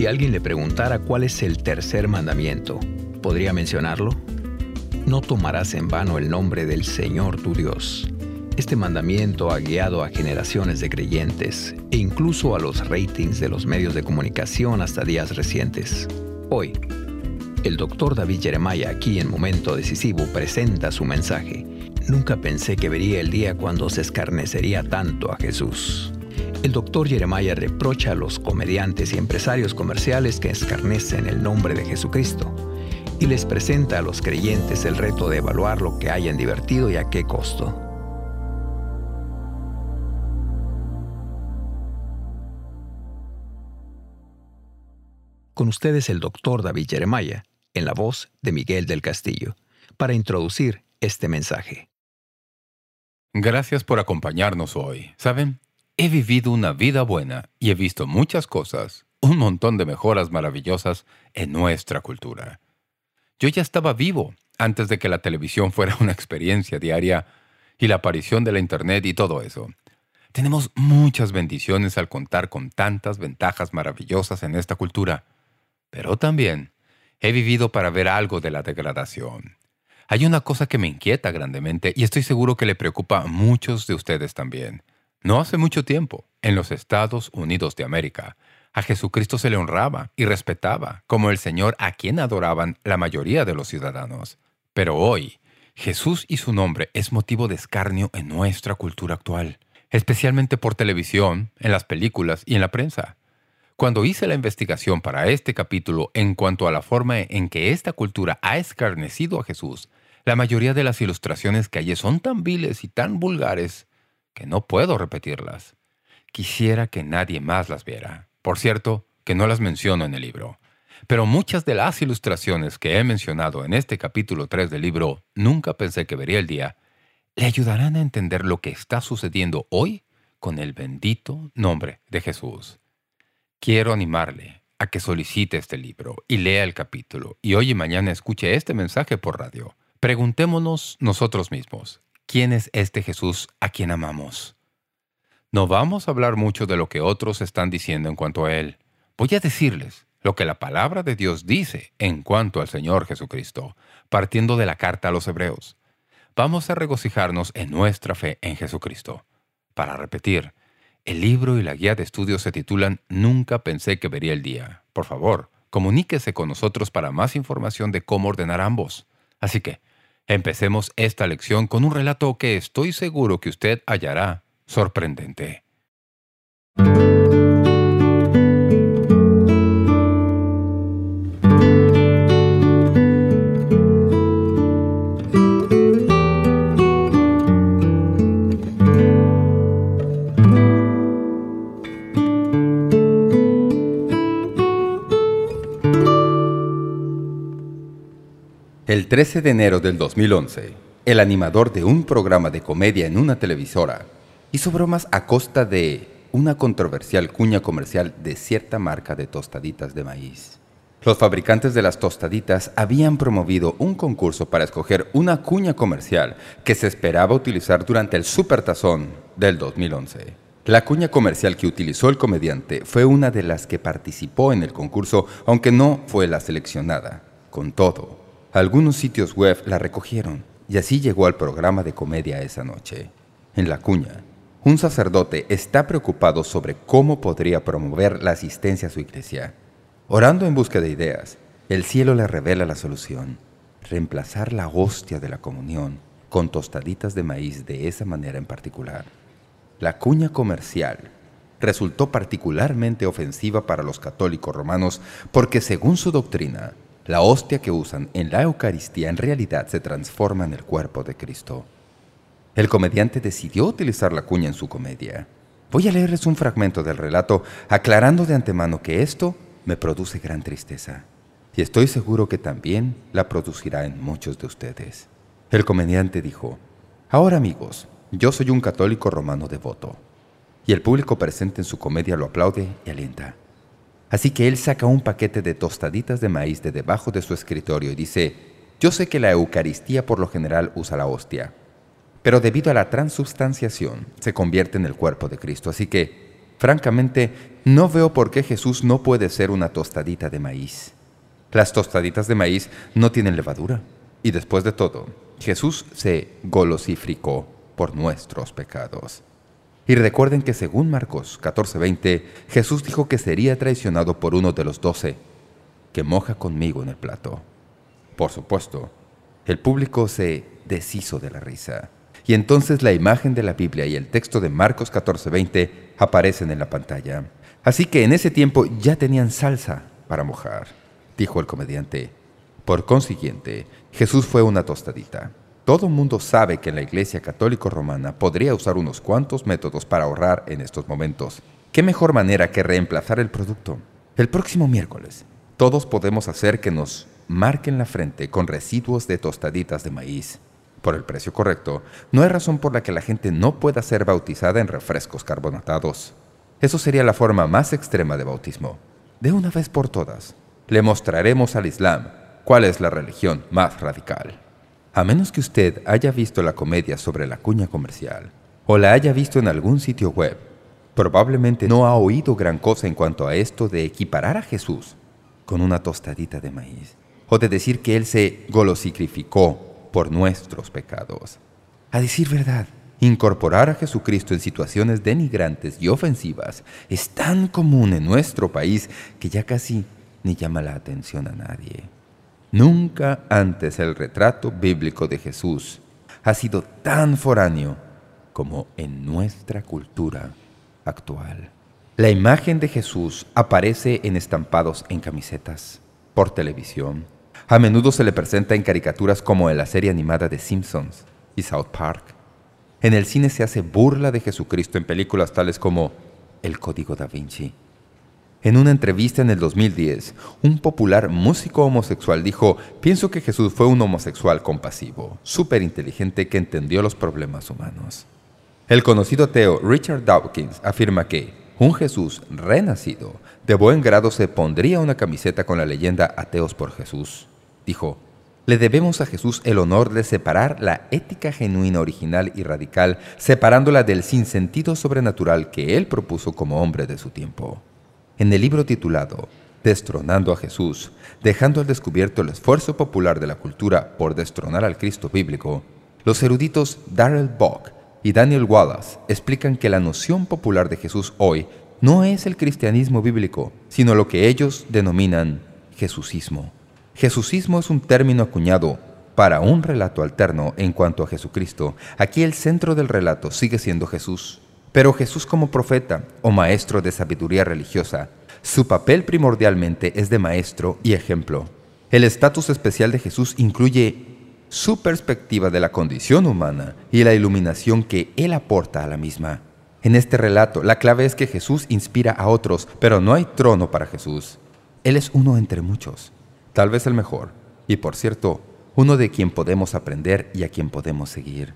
Si alguien le preguntara cuál es el tercer mandamiento, ¿podría mencionarlo? No tomarás en vano el nombre del Señor tu Dios. Este mandamiento ha guiado a generaciones de creyentes e incluso a los ratings de los medios de comunicación hasta días recientes. Hoy, el doctor David Jeremiah aquí en Momento Decisivo presenta su mensaje. Nunca pensé que vería el día cuando se escarnecería tanto a Jesús. El doctor Jeremiah reprocha a los comediantes y empresarios comerciales que escarnecen el nombre de Jesucristo y les presenta a los creyentes el reto de evaluar lo que hayan divertido y a qué costo. Con ustedes el doctor David Jeremiah, en la voz de Miguel del Castillo, para introducir este mensaje. Gracias por acompañarnos hoy. ¿Saben? He vivido una vida buena y he visto muchas cosas, un montón de mejoras maravillosas en nuestra cultura. Yo ya estaba vivo antes de que la televisión fuera una experiencia diaria y la aparición de la Internet y todo eso. Tenemos muchas bendiciones al contar con tantas ventajas maravillosas en esta cultura. Pero también he vivido para ver algo de la degradación. Hay una cosa que me inquieta grandemente y estoy seguro que le preocupa a muchos de ustedes también. No hace mucho tiempo, en los Estados Unidos de América, a Jesucristo se le honraba y respetaba como el Señor a quien adoraban la mayoría de los ciudadanos. Pero hoy, Jesús y su nombre es motivo de escarnio en nuestra cultura actual, especialmente por televisión, en las películas y en la prensa. Cuando hice la investigación para este capítulo en cuanto a la forma en que esta cultura ha escarnecido a Jesús, la mayoría de las ilustraciones que hallé son tan viles y tan vulgares no puedo repetirlas. Quisiera que nadie más las viera. Por cierto, que no las menciono en el libro. Pero muchas de las ilustraciones que he mencionado en este capítulo 3 del libro Nunca pensé que vería el día, le ayudarán a entender lo que está sucediendo hoy con el bendito nombre de Jesús. Quiero animarle a que solicite este libro y lea el capítulo y hoy y mañana escuche este mensaje por radio. Preguntémonos nosotros mismos, ¿quién es este Jesús a quien amamos? No vamos a hablar mucho de lo que otros están diciendo en cuanto a Él. Voy a decirles lo que la palabra de Dios dice en cuanto al Señor Jesucristo, partiendo de la carta a los Hebreos. Vamos a regocijarnos en nuestra fe en Jesucristo. Para repetir, el libro y la guía de estudios se titulan Nunca pensé que vería el día. Por favor, comuníquese con nosotros para más información de cómo ordenar ambos. Así que, empecemos esta lección con un relato que estoy seguro que usted hallará sorprendente. El 13 de enero del 2011, el animador de un programa de comedia en una televisora hizo bromas a costa de una controversial cuña comercial de cierta marca de tostaditas de maíz. Los fabricantes de las tostaditas habían promovido un concurso para escoger una cuña comercial que se esperaba utilizar durante el Supertazón del 2011. La cuña comercial que utilizó el comediante fue una de las que participó en el concurso, aunque no fue la seleccionada. Con todo, algunos sitios web la recogieron y así llegó al programa de comedia esa noche. En la cuña, un sacerdote está preocupado sobre cómo podría promover la asistencia a su iglesia. Orando en busca de ideas, el cielo le revela la solución. Reemplazar la hostia de la comunión con tostaditas de maíz de esa manera en particular. La cuña comercial resultó particularmente ofensiva para los católicos romanos porque según su doctrina, la hostia que usan en la Eucaristía en realidad se transforma en el cuerpo de Cristo. El comediante decidió utilizar la cuña en su comedia. Voy a leerles un fragmento del relato aclarando de antemano que esto me produce gran tristeza. Y estoy seguro que también la producirá en muchos de ustedes. El comediante dijo, Ahora amigos, yo soy un católico romano devoto. Y el público presente en su comedia lo aplaude y alienta. Así que él saca un paquete de tostaditas de maíz de debajo de su escritorio y dice, yo sé que la Eucaristía por lo general usa la hostia, pero debido a la transubstanciación se convierte en el cuerpo de Cristo. Así que francamente, no veo por qué Jesús no puede ser una tostadita de maíz. Las tostaditas de maíz no tienen levadura. Y después de todo, Jesús se golosificó por nuestros pecados. Y recuerden que según Marcos 14:20, Jesús dijo que sería traicionado por uno de los doce, que moja conmigo en el plato. Por supuesto, el público se deshizo de la risa. Y entonces la imagen de la Biblia y el texto de Marcos 14:20 aparecen en la pantalla. Así que en ese tiempo ya tenían salsa para mojar, dijo el comediante. Por consiguiente, Jesús fue una tostadita. Todo mundo sabe que la Iglesia Católica Romana podría usar unos cuantos métodos para ahorrar en estos momentos. ¿Qué mejor manera que reemplazar el producto? El próximo miércoles, todos podemos hacer que nos marquen la frente con residuos de tostaditas de maíz. Por el precio correcto, no hay razón por la que la gente no pueda ser bautizada en refrescos carbonatados. Eso sería la forma más extrema de bautismo. De una vez por todas, le mostraremos al Islam cuál es la religión más radical. A menos que usted haya visto la comedia sobre la cuña comercial o la haya visto en algún sitio web, probablemente no ha oído gran cosa en cuanto a esto de equiparar a Jesús con una tostadita de maíz o de decir que Él se golosicrificó por nuestros pecados. A decir verdad, incorporar a Jesucristo en situaciones denigrantes y ofensivas es tan común en nuestro país que ya casi ni llama la atención a nadie. Nunca antes el retrato bíblico de Jesús ha sido tan foráneo como en nuestra cultura actual. La imagen de Jesús aparece en estampados en camisetas, por televisión. A menudo se le presenta en caricaturas como en la serie animada de Simpsons y South Park. En el cine se hace burla de Jesucristo en películas tales como El Código da Vinci en una entrevista en el 2010, un popular músico homosexual dijo, «Pienso que Jesús fue un homosexual compasivo, súper inteligente que entendió los problemas humanos». El conocido ateo Richard Dawkins afirma que un Jesús renacido de buen grado se pondría una camiseta con la leyenda «Ateos por Jesús». Dijo, «Le debemos a Jesús el honor de separar la ética genuina original y radical, separándola del sinsentido sobrenatural que Él propuso como hombre de su tiempo». En el libro titulado Destronando a Jesús, dejando al descubierto el esfuerzo popular de la cultura por destronar al Cristo bíblico, los eruditos Darrell Bock y Daniel Wallace explican que la noción popular de Jesús hoy no es el cristianismo bíblico, sino lo que ellos denominan Jesusismo. Jesusismo es un término acuñado para un relato alterno en cuanto a Jesucristo. Aquí el centro del relato sigue siendo Jesús. Pero Jesús como profeta o maestro de sabiduría religiosa, su papel primordialmente es de maestro y ejemplo. El estatus especial de Jesús incluye su perspectiva de la condición humana y la iluminación que Él aporta a la misma. En este relato, la clave es que Jesús inspira a otros, pero no hay trono para Jesús. Él es uno entre muchos, tal vez el mejor, y por cierto, uno de quien podemos aprender y a quien podemos seguir.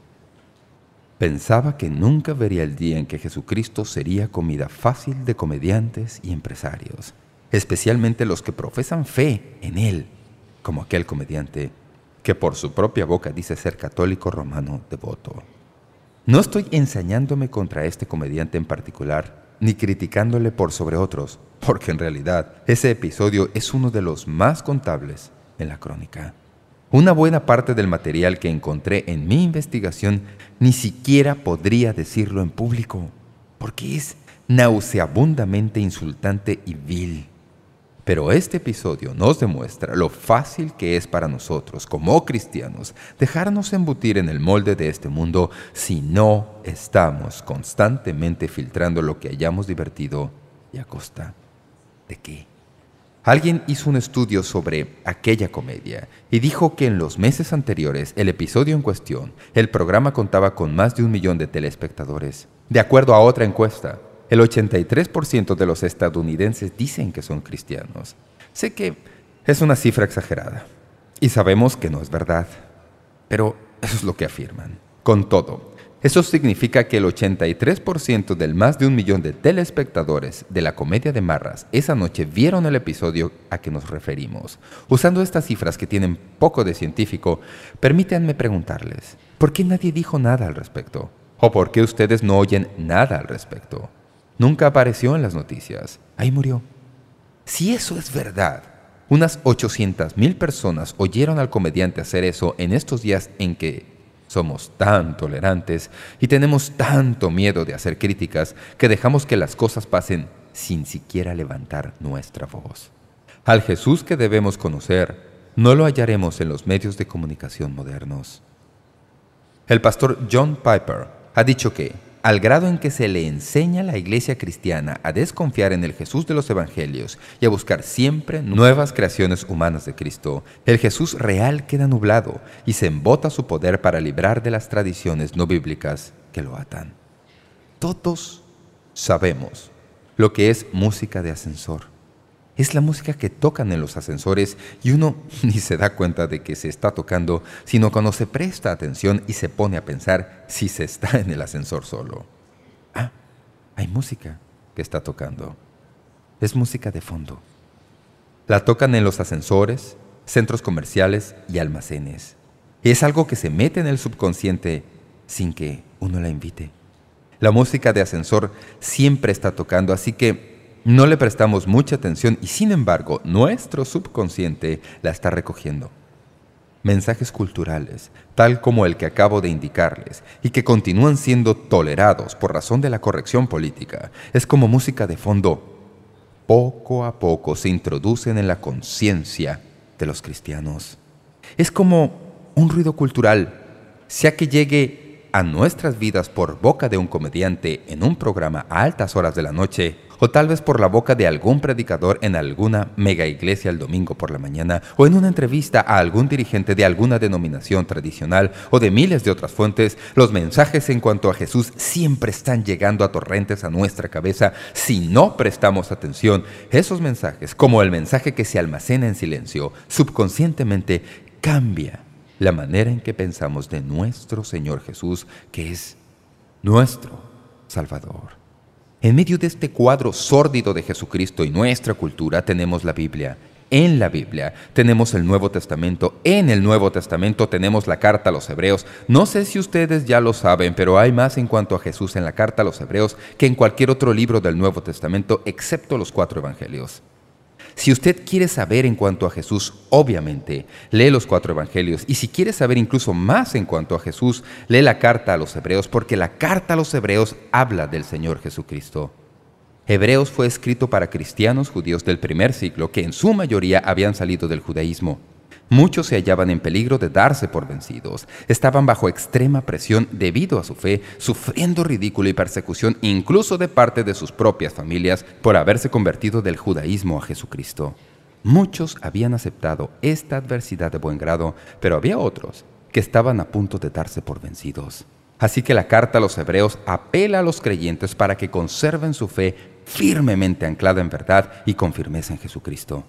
Pensaba que nunca vería el día en que Jesucristo sería comida fácil de comediantes y empresarios, especialmente los que profesan fe en Él, como aquel comediante que por su propia boca dice ser católico romano devoto. No estoy ensañándome contra este comediante en particular, ni criticándole por sobre otros, porque en realidad ese episodio es uno de los más contables en la crónica. Una buena parte del material que encontré en mi investigación ni siquiera podría decirlo en público, porque es nauseabundamente insultante y vil. Pero este episodio nos demuestra lo fácil que es para nosotros, como cristianos, dejarnos embutir en el molde de este mundo si no estamos constantemente filtrando lo que hayamos divertido y a costa de qué. Alguien hizo un estudio sobre aquella comedia y dijo que en los meses anteriores, el episodio en cuestión, el programa contaba con más de un millón de telespectadores. De acuerdo a otra encuesta, el 83% de los estadounidenses dicen que son cristianos. Sé que es una cifra exagerada y sabemos que no es verdad, pero eso es lo que afirman. Con todo, eso significa que el 83% del más de un millón de telespectadores de la comedia de Marras esa noche vieron el episodio a que nos referimos. Usando estas cifras que tienen poco de científico, permítanme preguntarles, ¿por qué nadie dijo nada al respecto? ¿O por qué ustedes no oyen nada al respecto? Nunca apareció en las noticias. Ahí murió. Si eso es verdad, unas 800.000 personas oyeron al comediante hacer eso en estos días en que somos tan tolerantes y tenemos tanto miedo de hacer críticas que dejamos que las cosas pasen sin siquiera levantar nuestra voz. Al Jesús que debemos conocer, no lo hallaremos en los medios de comunicación modernos. El pastor John Piper ha dicho que al grado en que se le enseña a la iglesia cristiana a desconfiar en el Jesús de los evangelios y a buscar siempre nuevas creaciones humanas de Cristo, el Jesús real queda nublado y se embota su poder para librar de las tradiciones no bíblicas que lo atan. Todos sabemos lo que es música de ascensor. Es la música que tocan en los ascensores y uno ni se da cuenta de que se está tocando, sino cuando se presta atención y se pone a pensar si se está en el ascensor solo. Ah, hay música que está tocando. Es música de fondo. La tocan en los ascensores, centros comerciales y almacenes. Es algo que se mete en el subconsciente sin que uno la invite. La música de ascensor siempre está tocando, así que no le prestamos mucha atención y sin embargo nuestro subconsciente la está recogiendo. Mensajes culturales, tal como el que acabo de indicarles, y que continúan siendo tolerados por razón de la corrección política, es como música de fondo. Poco a poco se introducen en la conciencia de los cristianos. Es como un ruido cultural, sea que llegue a nuestras vidas por boca de un comediante en un programa a altas horas de la noche o tal vez por la boca de algún predicador en alguna mega iglesia el domingo por la mañana, o en una entrevista a algún dirigente de alguna denominación tradicional o de miles de otras fuentes, los mensajes en cuanto a Jesús siempre están llegando a torrentes a nuestra cabeza si no prestamos atención. Esos mensajes, como el mensaje que se almacena en silencio, subconscientemente cambia la manera en que pensamos de nuestro Señor Jesús, que es nuestro Salvador. En medio de este cuadro sórdido de Jesucristo y nuestra cultura tenemos la Biblia. En la Biblia tenemos el Nuevo Testamento. En el Nuevo Testamento tenemos la carta a los Hebreos. No sé si ustedes ya lo saben, pero hay más en cuanto a Jesús en la carta a los Hebreos que en cualquier otro libro del Nuevo Testamento, excepto los cuatro Evangelios. Si usted quiere saber en cuanto a Jesús, obviamente, lee los cuatro evangelios. Y si quiere saber incluso más en cuanto a Jesús, lee la carta a los hebreos, porque la carta a los hebreos habla del Señor Jesucristo. Hebreos fue escrito para cristianos judíos del primer siglo que en su mayoría habían salido del judaísmo. Muchos se hallaban en peligro de darse por vencidos. Estaban bajo extrema presión debido a su fe, sufriendo ridículo y persecución incluso de parte de sus propias familias por haberse convertido del judaísmo a Jesucristo. Muchos habían aceptado esta adversidad de buen grado, pero había otros que estaban a punto de darse por vencidos. Así que la carta a los hebreos apela a los creyentes para que conserven su fe firmemente anclada en verdad y con firmeza en Jesucristo.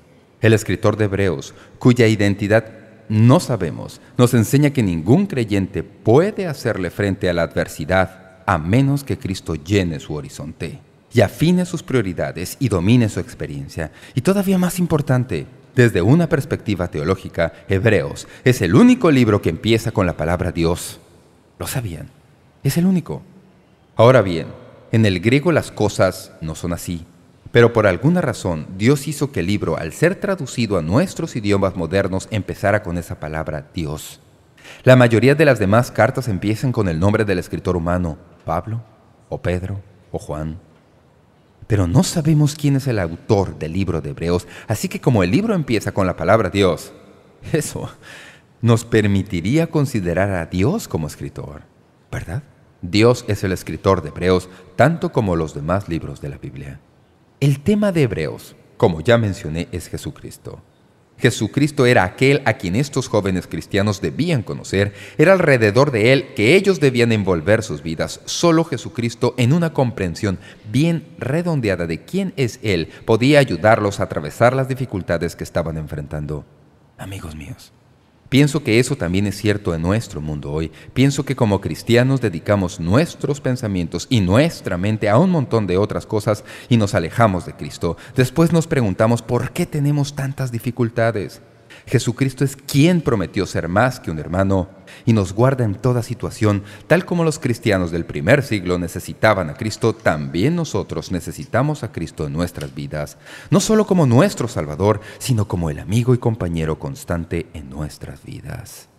El escritor de Hebreos, cuya identidad no sabemos, nos enseña que ningún creyente puede hacerle frente a la adversidad a menos que Cristo llene su horizonte y afine sus prioridades y domine su experiencia. Y todavía más importante, desde una perspectiva teológica, Hebreos es el único libro que empieza con la palabra Dios. ¿Lo sabían? Es el único. Ahora bien, en el griego las cosas no son así. Pero por alguna razón, Dios hizo que el libro, al ser traducido a nuestros idiomas modernos, empezara con esa palabra Dios. La mayoría de las demás cartas empiezan con el nombre del escritor humano, Pablo, o Pedro, o Juan. Pero no sabemos quién es el autor del libro de Hebreos, así que como el libro empieza con la palabra Dios, eso nos permitiría considerar a Dios como escritor, ¿verdad? Dios es el escritor de Hebreos, tanto como los demás libros de la Biblia. El tema de Hebreos, como ya mencioné, es Jesucristo. Jesucristo era aquel a quien estos jóvenes cristianos debían conocer, era alrededor de Él que ellos debían envolver sus vidas. Solo Jesucristo, en una comprensión bien redondeada de quién es Él, podía ayudarlos a atravesar las dificultades que estaban enfrentando. Amigos míos, Pienso que eso también es cierto en nuestro mundo hoy. Pienso que como cristianos dedicamos nuestros pensamientos y nuestra mente a un montón de otras cosas y nos alejamos de Cristo. Después nos preguntamos por qué tenemos tantas dificultades. Jesucristo es quien prometió ser más que un hermano y nos guarda en toda situación, tal como los cristianos del primer siglo necesitaban a Cristo, también nosotros necesitamos a Cristo en nuestras vidas, no solo como nuestro Salvador, sino como el amigo y compañero constante en nuestras vidas.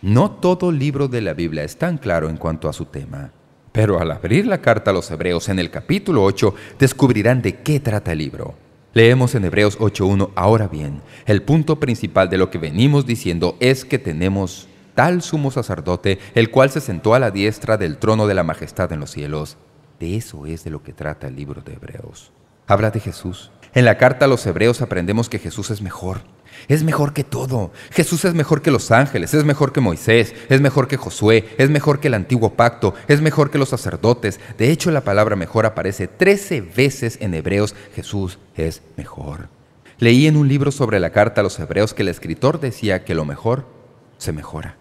No todo libro de la Biblia es tan claro en cuanto a su tema, pero al abrir la carta a los Hebreos en el capítulo 8 descubrirán de qué trata el libro. Leemos en Hebreos 8.1, ahora bien, el punto principal de lo que venimos diciendo es que tenemos tal sumo sacerdote, el cual se sentó a la diestra del trono de la majestad en los cielos. De eso es de lo que trata el libro de Hebreos. Habla de Jesús. En la carta a los Hebreos aprendemos que Jesús es mejor. Es mejor que todo. Jesús es mejor que los ángeles, es mejor que Moisés, es mejor que Josué, es mejor que el antiguo pacto, es mejor que los sacerdotes. De hecho, la palabra mejor aparece trece veces en Hebreos. Jesús es mejor. Leí en un libro sobre la carta a los Hebreos que el escritor decía que lo mejor se mejora.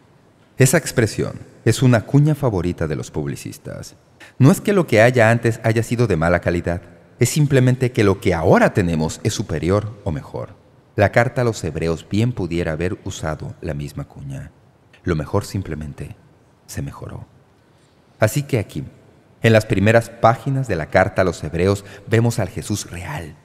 Esa expresión es una cuña favorita de los publicistas. No es que lo que haya antes haya sido de mala calidad, es simplemente que lo que ahora tenemos es superior o mejor. La carta a los hebreos bien pudiera haber usado la misma cuña. Lo mejor simplemente se mejoró. Así que aquí, en las primeras páginas de la carta a los hebreos, vemos al Jesús real.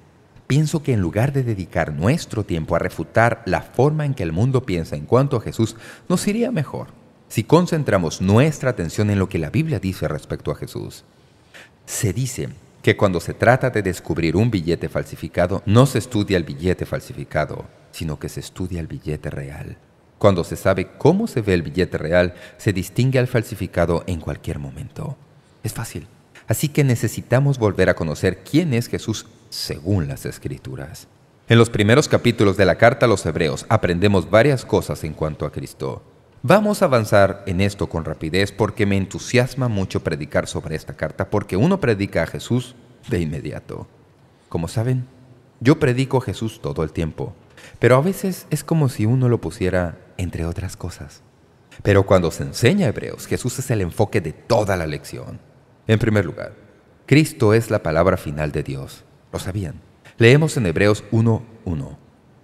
Pienso que en lugar de dedicar nuestro tiempo a refutar la forma en que el mundo piensa en cuanto a Jesús, nos iría mejor si concentramos nuestra atención en lo que la Biblia dice respecto a Jesús. Se dice que cuando se trata de descubrir un billete falsificado, no se estudia el billete falsificado, sino que se estudia el billete real. Cuando se sabe cómo se ve el billete real, se distingue al falsificado en cualquier momento. Es fácil. Así que necesitamos volver a conocer quién es Jesús según las Escrituras. En los primeros capítulos de la Carta a los Hebreos aprendemos varias cosas en cuanto a Cristo. Vamos a avanzar en esto con rapidez porque me entusiasma mucho predicar sobre esta carta porque uno predica a Jesús de inmediato. Como saben, yo predico a Jesús todo el tiempo, pero a veces es como si uno lo pusiera entre otras cosas. Pero cuando se enseña Hebreos, Jesús es el enfoque de toda la lección. En primer lugar, Cristo es la palabra final de Dios. ¿Lo sabían? Leemos en Hebreos 1.1.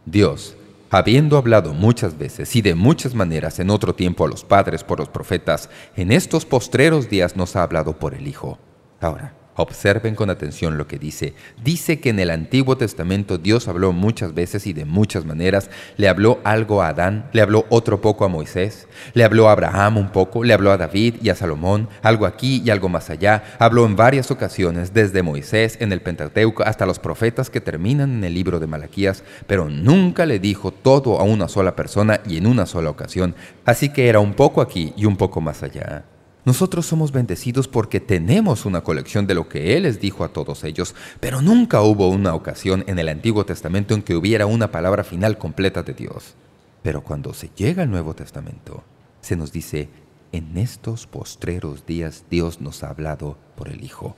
Dios, Habiendo hablado muchas veces y de muchas maneras en otro tiempo a los padres por los profetas, en estos postreros días nos ha hablado por el Hijo. Ahora, Observen con atención lo que dice. Dice que en el Antiguo Testamento Dios habló muchas veces y de muchas maneras. Le habló algo a Adán, le habló otro poco a Moisés, le habló a Abraham un poco, le habló a David y a Salomón, algo aquí y algo más allá. Habló en varias ocasiones, desde Moisés en el Pentateuco hasta los profetas que terminan en el libro de Malaquías, pero nunca le dijo todo a una sola persona y en una sola ocasión. Así que era un poco aquí y un poco más allá. Nosotros somos bendecidos porque tenemos una colección de lo que Él les dijo a todos ellos, pero nunca hubo una ocasión en el Antiguo Testamento en que hubiera una palabra final completa de Dios. Pero cuando se llega al Nuevo Testamento, se nos dice, en estos postreros días Dios nos ha hablado por el Hijo.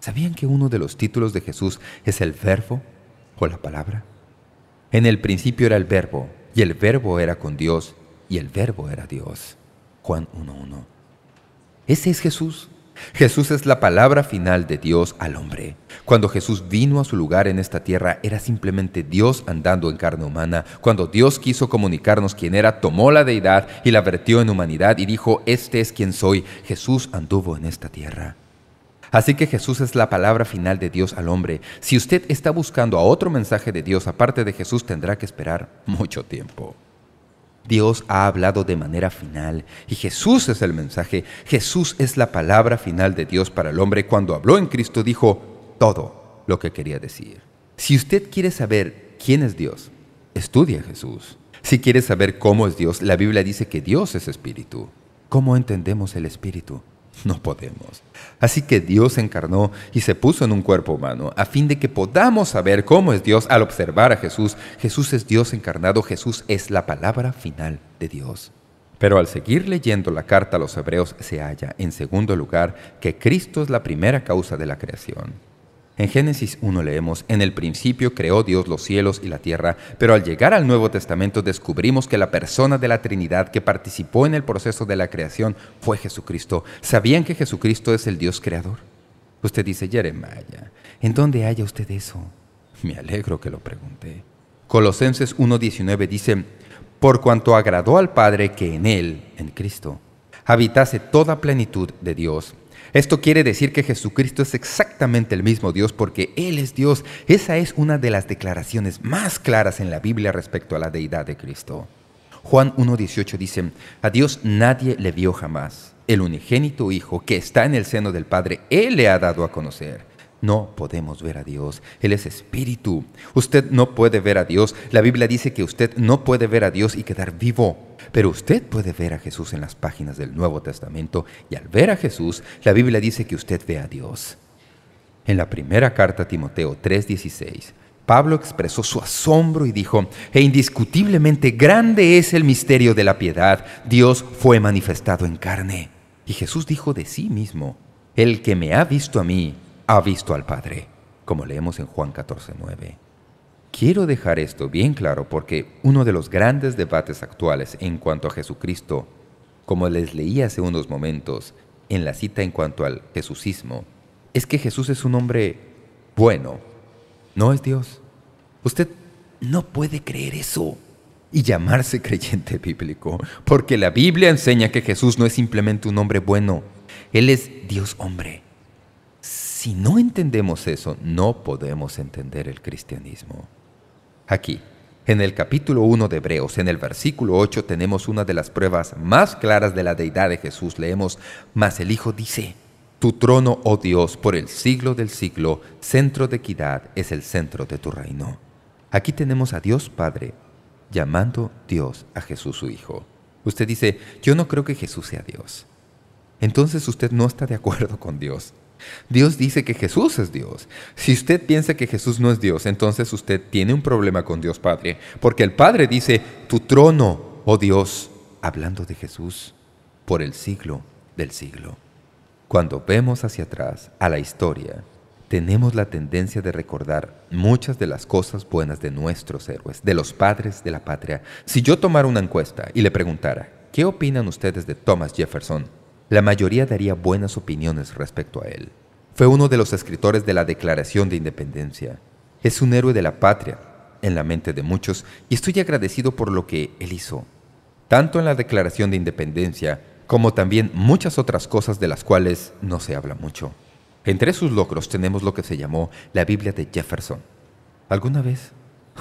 ¿Sabían que uno de los títulos de Jesús es el Verbo o la Palabra? En el principio era el Verbo, y el Verbo era con Dios, y el Verbo era Dios. Juan 1.1 ese es Jesús. Jesús es la palabra final de Dios al hombre. Cuando Jesús vino a su lugar en esta tierra, era simplemente Dios andando en carne humana. Cuando Dios quiso comunicarnos quién era, tomó la deidad y la vertió en humanidad y dijo, «Este es quien soy». Jesús anduvo en esta tierra. Así que Jesús es la palabra final de Dios al hombre. Si usted está buscando a otro mensaje de Dios aparte de Jesús, tendrá que esperar mucho tiempo. Dios ha hablado de manera final y Jesús es el mensaje. Jesús es la palabra final de Dios para el hombre. Cuando habló en Cristo dijo todo lo que quería decir. Si usted quiere saber quién es Dios, estudie a Jesús. Si quiere saber cómo es Dios, la Biblia dice que Dios es espíritu. ¿Cómo entendemos el espíritu? No podemos. Así que Dios se encarnó y se puso en un cuerpo humano, a fin de que podamos saber cómo es Dios al observar a Jesús. Jesús es Dios encarnado, Jesús es la palabra final de Dios. Pero al seguir leyendo la carta a los hebreos se halla, en segundo lugar, que Cristo es la primera causa de la creación. En Génesis 1 leemos, En el principio creó Dios los cielos y la tierra, pero al llegar al Nuevo Testamento descubrimos que la persona de la Trinidad que participó en el proceso de la creación fue Jesucristo. ¿Sabían que Jesucristo es el Dios creador? Usted dice, Jeremiah, ¿en dónde haya usted eso? Me alegro que lo pregunte. Colosenses 1.19 dice, por cuanto agradó al Padre que en Él, en Cristo, habitase toda plenitud de Dios. Esto quiere decir que Jesucristo es exactamente el mismo Dios porque Él es Dios. Esa es una de las declaraciones más claras en la Biblia respecto a la deidad de Cristo. Juan 1.18 dice, a Dios nadie le vio jamás. El unigénito Hijo que está en el seno del Padre, Él le ha dado a conocer. No podemos ver a Dios. Él es espíritu. Usted no puede ver a Dios. La Biblia dice que usted no puede ver a Dios y quedar vivo. Pero usted puede ver a Jesús en las páginas del Nuevo Testamento y al ver a Jesús, la Biblia dice que usted ve a Dios. En la primera carta a Timoteo 3.16, Pablo expresó su asombro y dijo, «E indiscutiblemente grande es el misterio de la piedad. Dios fue manifestado en carne». Y Jesús dijo de sí mismo, «El que me ha visto a mí, ha visto al Padre, como leemos en Juan 14.9. Quiero dejar esto bien claro porque uno de los grandes debates actuales en cuanto a Jesucristo, como les leí hace unos momentos en la cita en cuanto al Jesucismo, es que Jesús es un hombre bueno, no es Dios. Usted no puede creer eso y llamarse creyente bíblico, porque la Biblia enseña que Jesús no es simplemente un hombre bueno, Él es Dios hombre. Si no entendemos eso, no podemos entender el cristianismo. Aquí, en el capítulo 1 de Hebreos, en el versículo 8, tenemos una de las pruebas más claras de la deidad de Jesús. Leemos, «Mas el Hijo dice, Tu trono, oh Dios, por el siglo del siglo, centro de equidad, es el centro de tu reino». Aquí tenemos a Dios Padre llamando Dios a Jesús su Hijo. Usted dice, yo no creo que Jesús sea Dios. Entonces usted no está de acuerdo con Dios. Dios dice que Jesús es Dios. Si usted piensa que Jesús no es Dios, entonces usted tiene un problema con Dios Padre. Porque el Padre dice, tu trono, oh Dios, hablando de Jesús, por el siglo del siglo. Cuando vemos hacia atrás a la historia, tenemos la tendencia de recordar muchas de las cosas buenas de nuestros héroes, de los padres de la patria. Si yo tomara una encuesta y le preguntara, ¿qué opinan ustedes de Thomas Jefferson? La mayoría daría buenas opiniones respecto a él. Fue uno de los escritores de la Declaración de Independencia. Es un héroe de la patria, en la mente de muchos, y estoy agradecido por lo que él hizo. Tanto en la Declaración de Independencia, como también muchas otras cosas de las cuales no se habla mucho. Entre sus logros tenemos lo que se llamó la Biblia de Jefferson. ¿Alguna vez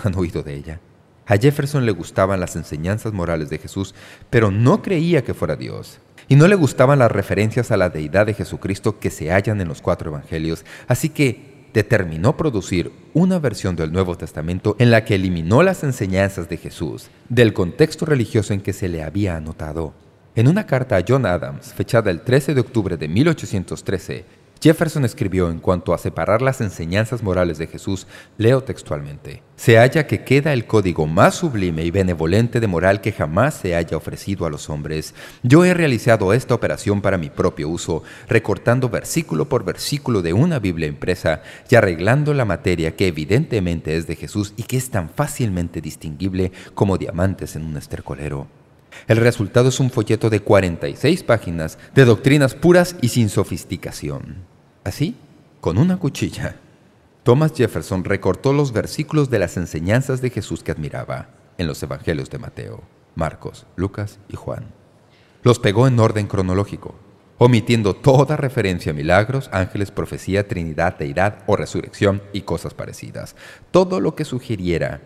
han oído de ella? A Jefferson le gustaban las enseñanzas morales de Jesús, pero no creía que fuera Dios y no le gustaban las referencias a la deidad de Jesucristo que se hallan en los cuatro evangelios, así que determinó producir una versión del Nuevo Testamento en la que eliminó las enseñanzas de Jesús del contexto religioso en que se le había anotado. En una carta a John Adams, fechada el 13 de octubre de 1813, Jefferson escribió en cuanto a separar las enseñanzas morales de Jesús, leo textualmente, «Se halla que queda el código más sublime y benevolente de moral que jamás se haya ofrecido a los hombres. Yo he realizado esta operación para mi propio uso, recortando versículo por versículo de una Biblia impresa y arreglando la materia que evidentemente es de Jesús y que es tan fácilmente distinguible como diamantes en un estercolero». El resultado es un folleto de 46 páginas de doctrinas puras y sin sofisticación. Así, con una cuchilla, Thomas Jefferson recortó los versículos de las enseñanzas de Jesús que admiraba en los evangelios de Mateo, Marcos, Lucas y Juan. Los pegó en orden cronológico, omitiendo toda referencia a milagros, ángeles, profecía, trinidad, deidad o resurrección y cosas parecidas. Todo lo que sugiriera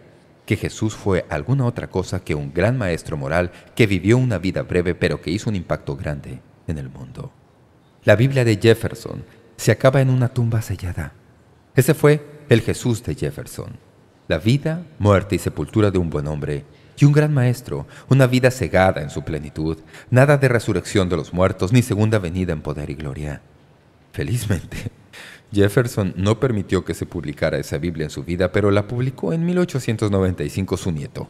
que Jesús fue alguna otra cosa que un gran maestro moral que vivió una vida breve pero que hizo un impacto grande en el mundo. La Biblia de Jefferson se acaba en una tumba sellada. Ese fue el Jesús de Jefferson. La vida, muerte y sepultura de un buen hombre y un gran maestro, una vida cegada en su plenitud, nada de resurrección de los muertos ni segunda venida en poder y gloria. Felizmente, Jefferson no permitió que se publicara esa Biblia en su vida, pero la publicó en 1895 su nieto.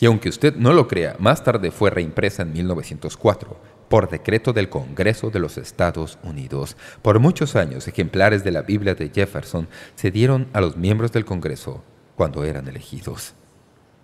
Y aunque usted no lo crea, más tarde fue reimpresa en 1904, por decreto del Congreso de los Estados Unidos. Por muchos años, ejemplares de la Biblia de Jefferson se dieron a los miembros del Congreso cuando eran elegidos.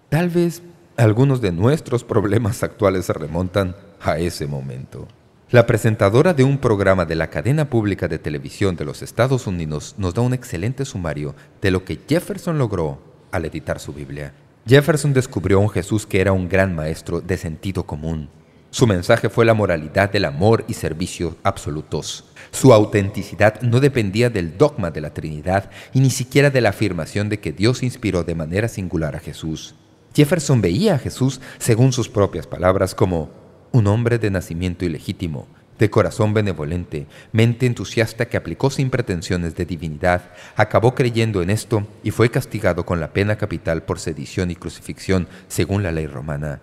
Tal vez algunos de nuestros problemas actuales se remontan a ese momento. La presentadora de un programa de la cadena pública de televisión de los Estados Unidos nos da un excelente sumario de lo que Jefferson logró al editar su Biblia. Jefferson descubrió a un Jesús que era un gran maestro de sentido común. Su mensaje fue la moralidad del amor y servicio absolutos. Su autenticidad no dependía del dogma de la Trinidad y ni siquiera de la afirmación de que Dios inspiró de manera singular a Jesús. Jefferson veía a Jesús, según sus propias palabras, como un hombre de nacimiento ilegítimo, de corazón benevolente, mente entusiasta que aplicó sin pretensiones de divinidad, acabó creyendo en esto y fue castigado con la pena capital por sedición y crucifixión según la ley romana.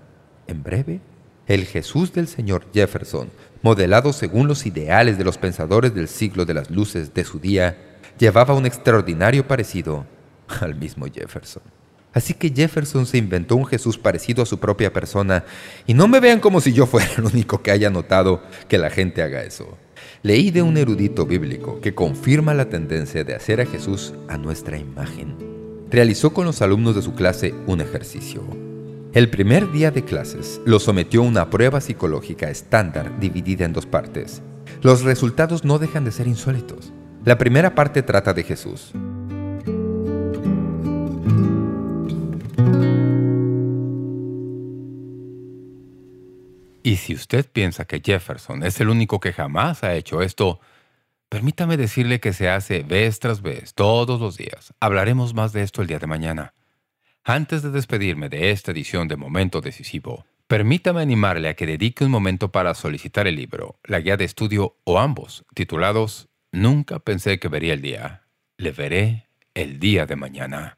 En breve, el Jesús del señor Jefferson, modelado según los ideales de los pensadores del siglo de las luces de su día, llevaba un extraordinario parecido al mismo Jefferson. Así que Jefferson se inventó un Jesús parecido a su propia persona, y no me vean como si yo fuera el único que haya notado que la gente haga eso. Leí de un erudito bíblico que confirma la tendencia de hacer a Jesús a nuestra imagen. Realizó con los alumnos de su clase un ejercicio. El primer día de clases lo sometió a una prueba psicológica estándar dividida en dos partes. Los resultados no dejan de ser insólitos. La primera parte trata de Jesús. Y si usted piensa que Jefferson es el único que jamás ha hecho esto, permítame decirle que se hace vez tras vez, todos los días. Hablaremos más de esto el día de mañana. Antes de despedirme de esta edición de Momento Decisivo, permítame animarle a que dedique un momento para solicitar el libro, la guía de estudio o ambos, titulados Nunca pensé que vería el día. Le veré el día de mañana.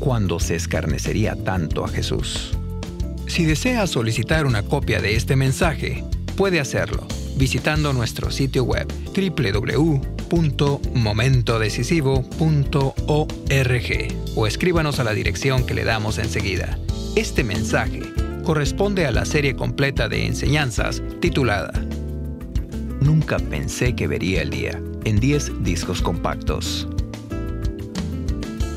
cuando se escarnecería tanto a Jesús. Si desea solicitar una copia de este mensaje, puede hacerlo visitando nuestro sitio web www.momentodecisivo.org o escríbanos a la dirección que le damos enseguida. Este mensaje corresponde a la serie completa de enseñanzas titulada Nunca pensé que vería el día en 10 discos compactos.